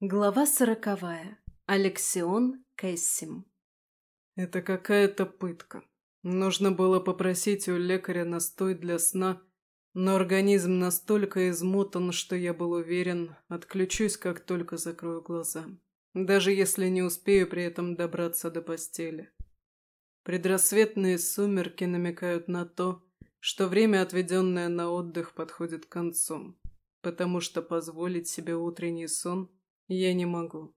Глава сороковая. Алексион Кэссим. Это какая-то пытка. Нужно было попросить у лекаря настой для сна, но организм настолько измотан, что я был уверен, отключусь, как только закрою глаза. Даже если не успею при этом добраться до постели. Предрассветные сумерки намекают на то, что время, отведенное на отдых, подходит к концу, потому что позволить себе утренний сон – я не могу.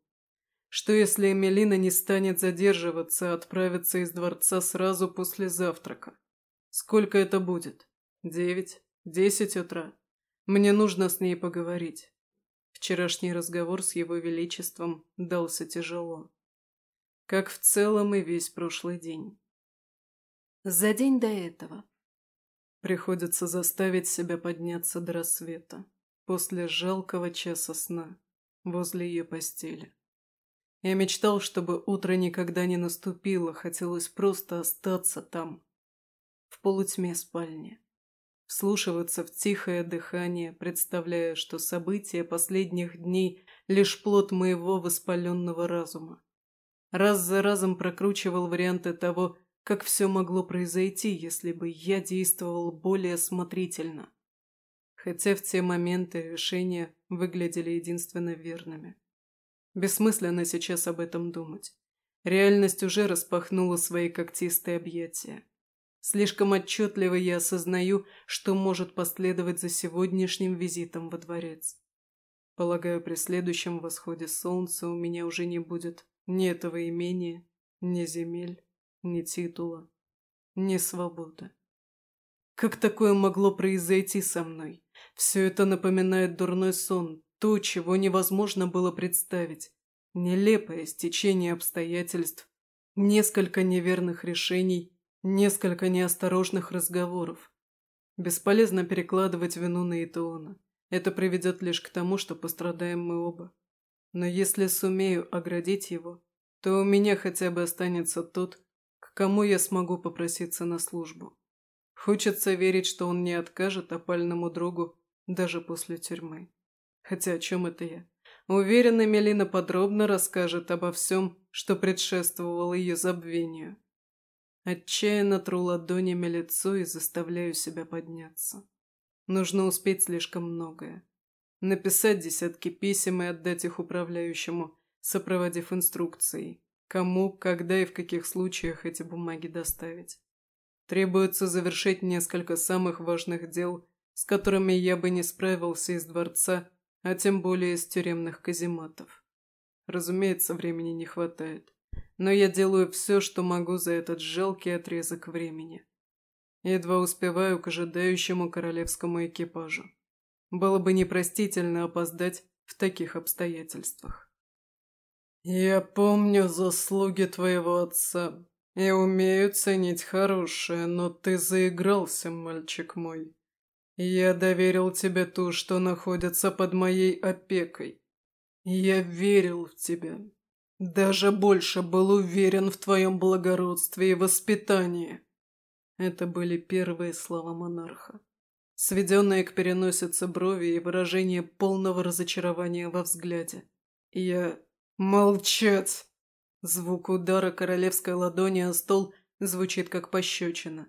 Что если Эмилина не станет задерживаться, а отправится из дворца сразу после завтрака? Сколько это будет? Девять? Десять утра? Мне нужно с ней поговорить. Вчерашний разговор с его величеством дался тяжело. Как в целом и весь прошлый день. За день до этого. Приходится заставить себя подняться до рассвета, после жалкого часа сна возле ее постели. Я мечтал, чтобы утро никогда не наступило, хотелось просто остаться там, в полутьме спальни. Вслушиваться в тихое дыхание, представляя, что события последних дней – лишь плод моего воспаленного разума. Раз за разом прокручивал варианты того, как все могло произойти, если бы я действовал более осмотрительно хотя в те моменты решения выглядели единственно верными. Бессмысленно сейчас об этом думать. Реальность уже распахнула свои когтистые объятия. Слишком отчетливо я осознаю, что может последовать за сегодняшним визитом во дворец. Полагаю, при следующем восходе солнца у меня уже не будет ни этого имения, ни земель, ни титула, ни свободы. Как такое могло произойти со мной? Все это напоминает дурной сон, то, чего невозможно было представить. Нелепое стечение обстоятельств, несколько неверных решений, несколько неосторожных разговоров. Бесполезно перекладывать вину на Итоона. Это приведет лишь к тому, что пострадаем мы оба. Но если сумею оградить его, то у меня хотя бы останется тот, к кому я смогу попроситься на службу. Хочется верить, что он не откажет опальному другу даже после тюрьмы. Хотя о чем это я? Уверена, Мелина подробно расскажет обо всем, что предшествовало ее забвению. Отчаянно тру ладонями лицо и заставляю себя подняться. Нужно успеть слишком многое. Написать десятки писем и отдать их управляющему, сопроводив инструкцией, кому, когда и в каких случаях эти бумаги доставить. Требуется завершить несколько самых важных дел с которыми я бы не справился из дворца, а тем более из тюремных казематов. Разумеется, времени не хватает, но я делаю все, что могу за этот жалкий отрезок времени. Едва успеваю к ожидающему королевскому экипажу. Было бы непростительно опоздать в таких обстоятельствах. «Я помню заслуги твоего отца и умею ценить хорошее, но ты заигрался, мальчик мой. Я доверил тебе ту, что находится под моей опекой. Я верил в тебя. Даже больше был уверен в твоем благородстве и воспитании. Это были первые слова монарха. Сведенные к переносице брови и выражение полного разочарования во взгляде. Я... Молчать! Звук удара королевской ладони о стол звучит как пощечина.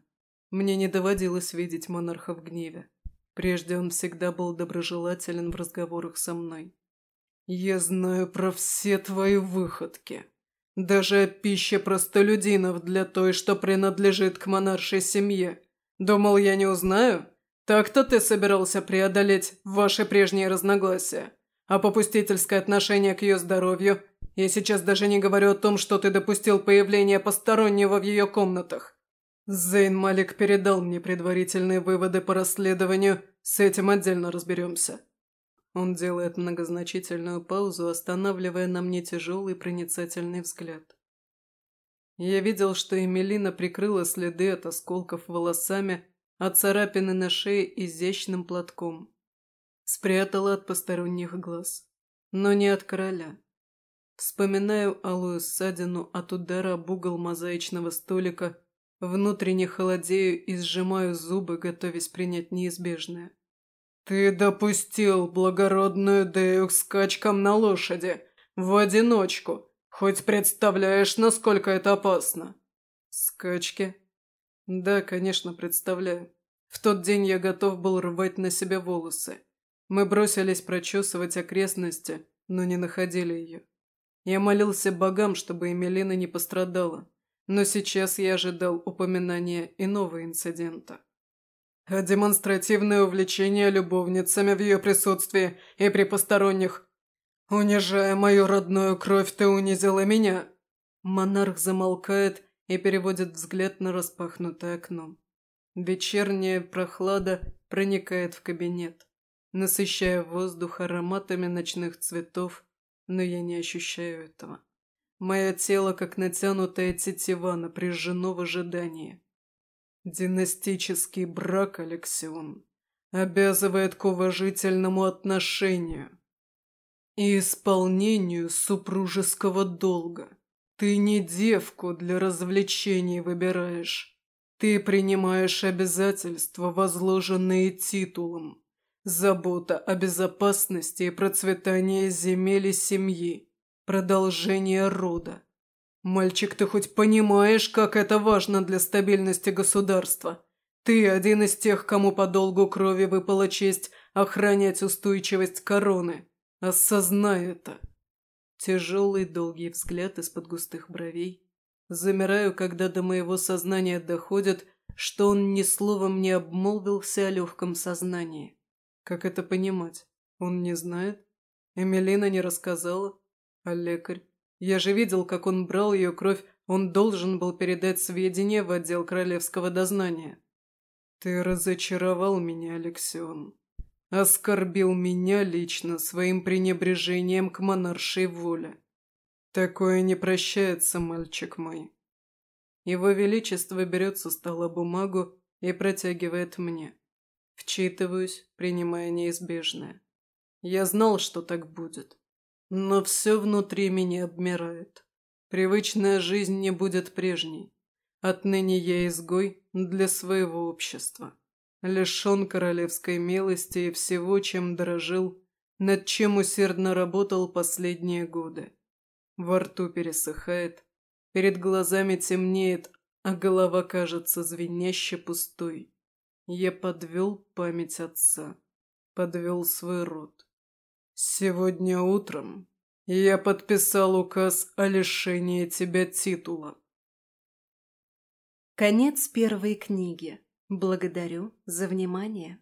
Мне не доводилось видеть монарха в гневе. Прежде он всегда был доброжелателен в разговорах со мной. «Я знаю про все твои выходки. Даже о пище простолюдинов для той, что принадлежит к монаршей семье. Думал, я не узнаю? Так-то ты собирался преодолеть ваши прежние разногласия. А попустительское отношение к ее здоровью я сейчас даже не говорю о том, что ты допустил появление постороннего в ее комнатах. Зейн Малик передал мне предварительные выводы по расследованию, с этим отдельно разберемся. Он делает многозначительную паузу, останавливая на мне тяжелый проницательный взгляд. Я видел, что Эмилина прикрыла следы от осколков волосами, а царапины на шее изящным платком. Спрятала от посторонних глаз. Но не от короля. Вспоминаю алую ссадину от удара об угол мозаичного столика Внутренне холодею и сжимаю зубы, готовясь принять неизбежное. «Ты допустил благородную Дею к скачкам на лошади, в одиночку. Хоть представляешь, насколько это опасно?» «Скачки?» «Да, конечно, представляю. В тот день я готов был рвать на себе волосы. Мы бросились прочесывать окрестности, но не находили ее. Я молился богам, чтобы Эмилина не пострадала, но сейчас я ожидал упоминания иного инцидента. А демонстративное увлечение любовницами в ее присутствии и при посторонних. Унижая мою родную кровь, ты унизила меня. Монарх замолкает и переводит взгляд на распахнутое окно. Вечерняя прохлада проникает в кабинет, насыщая воздух ароматами ночных цветов, но я не ощущаю этого. Мое тело, как натянутая тетива, напряжено в ожидании. Династический брак, Алексион, обязывает к уважительному отношению и исполнению супружеского долга. Ты не девку для развлечений выбираешь. Ты принимаешь обязательства, возложенные титулом. Забота о безопасности и процветании земель и семьи. Продолжение рода. Мальчик, ты хоть понимаешь, как это важно для стабильности государства? Ты один из тех, кому по долгу крови выпала честь охранять устойчивость короны. Осознай это. Тяжелый долгий взгляд из-под густых бровей. Замираю, когда до моего сознания доходит, что он ни словом не обмолвился о легком сознании. Как это понимать? Он не знает? Эмилина не рассказала? А лекарь? Я же видел, как он брал ее кровь, он должен был передать сведения в отдел королевского дознания. Ты разочаровал меня, Алексион оскорбил меня лично своим пренебрежением к монаршей воле. Такое не прощается, мальчик мой. Его Величество берет со стола бумагу и протягивает мне. Вчитываюсь, принимая неизбежное. Я знал, что так будет. Но все внутри меня обмирает. Привычная жизнь не будет прежней. Отныне я изгой для своего общества лишен королевской милости и всего, чем дорожил, над чем усердно работал последние годы. Во рту пересыхает, перед глазами темнеет, а голова кажется звеняще пустой. Я подвел память отца, подвел свой род. Сегодня утром я подписал указ о лишении тебя титула. Конец первой книги. Благодарю за внимание.